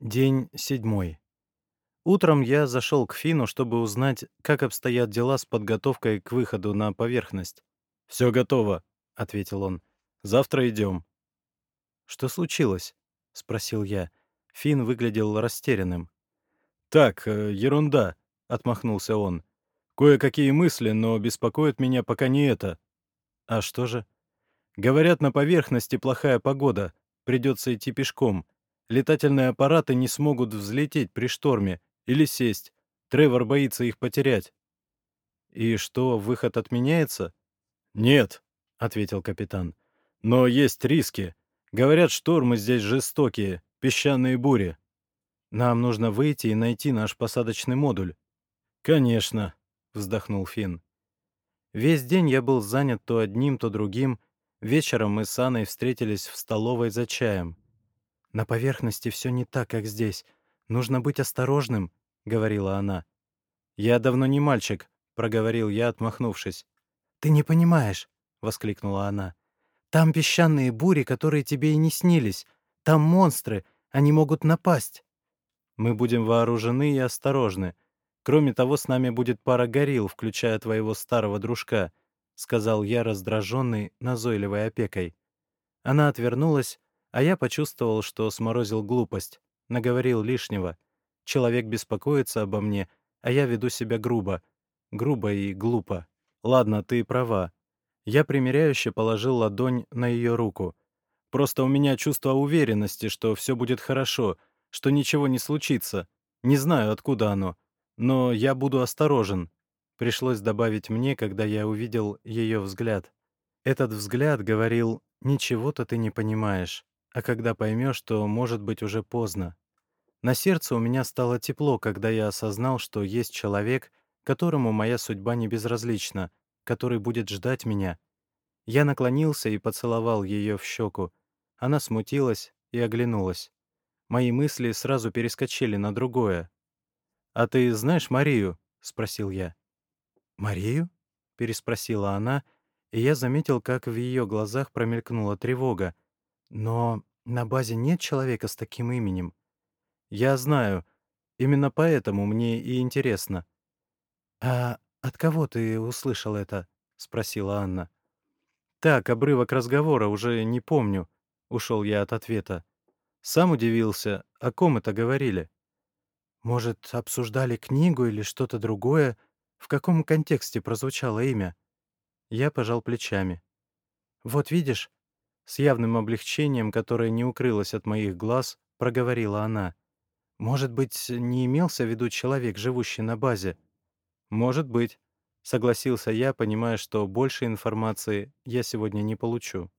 День седьмой. Утром я зашел к Фину, чтобы узнать, как обстоят дела с подготовкой к выходу на поверхность. «Все готово», — ответил он. «Завтра идем». «Что случилось?» — спросил я. Фин выглядел растерянным. «Так, э, ерунда», — отмахнулся он. «Кое-какие мысли, но беспокоит меня пока не это». «А что же?» «Говорят, на поверхности плохая погода. Придется идти пешком. Летательные аппараты не смогут взлететь при шторме или сесть. Тревор боится их потерять». «И что, выход отменяется?» «Нет», — ответил капитан. «Но есть риски. Говорят, штормы здесь жестокие, песчаные бури». «Нам нужно выйти и найти наш посадочный модуль». «Конечно», — вздохнул Финн. Весь день я был занят то одним, то другим. Вечером мы с Анной встретились в столовой за чаем. «На поверхности все не так, как здесь. Нужно быть осторожным», — говорила она. «Я давно не мальчик», — проговорил я, отмахнувшись. «Ты не понимаешь», — воскликнула она. «Там песчаные бури, которые тебе и не снились. Там монстры, они могут напасть». «Мы будем вооружены и осторожны. Кроме того, с нами будет пара горилл, включая твоего старого дружка», — сказал я, раздраженный назойливой опекой. Она отвернулась, а я почувствовал, что сморозил глупость, наговорил лишнего. Человек беспокоится обо мне, а я веду себя грубо. Грубо и глупо. Ладно, ты права. Я примиряюще положил ладонь на ее руку. Просто у меня чувство уверенности, что все будет хорошо, что ничего не случится. Не знаю, откуда оно. Но я буду осторожен. Пришлось добавить мне, когда я увидел ее взгляд. Этот взгляд говорил «Ничего-то ты не понимаешь» а когда поймешь, то может быть уже поздно. На сердце у меня стало тепло, когда я осознал, что есть человек, которому моя судьба не безразлична, который будет ждать меня. Я наклонился и поцеловал ее в щеку. Она смутилась и оглянулась. Мои мысли сразу перескочили на другое. «А ты знаешь Марию?» — спросил я. «Марию?» — переспросила она, и я заметил, как в ее глазах промелькнула тревога. Но на базе нет человека с таким именем. Я знаю. Именно поэтому мне и интересно. «А от кого ты услышал это?» — спросила Анна. «Так, обрывок разговора, уже не помню», — ушел я от ответа. Сам удивился, о ком это говорили. «Может, обсуждали книгу или что-то другое? В каком контексте прозвучало имя?» Я пожал плечами. «Вот видишь, с явным облегчением, которое не укрылось от моих глаз, проговорила она. «Может быть, не имелся в виду человек, живущий на базе?» «Может быть», — согласился я, понимая, что больше информации я сегодня не получу.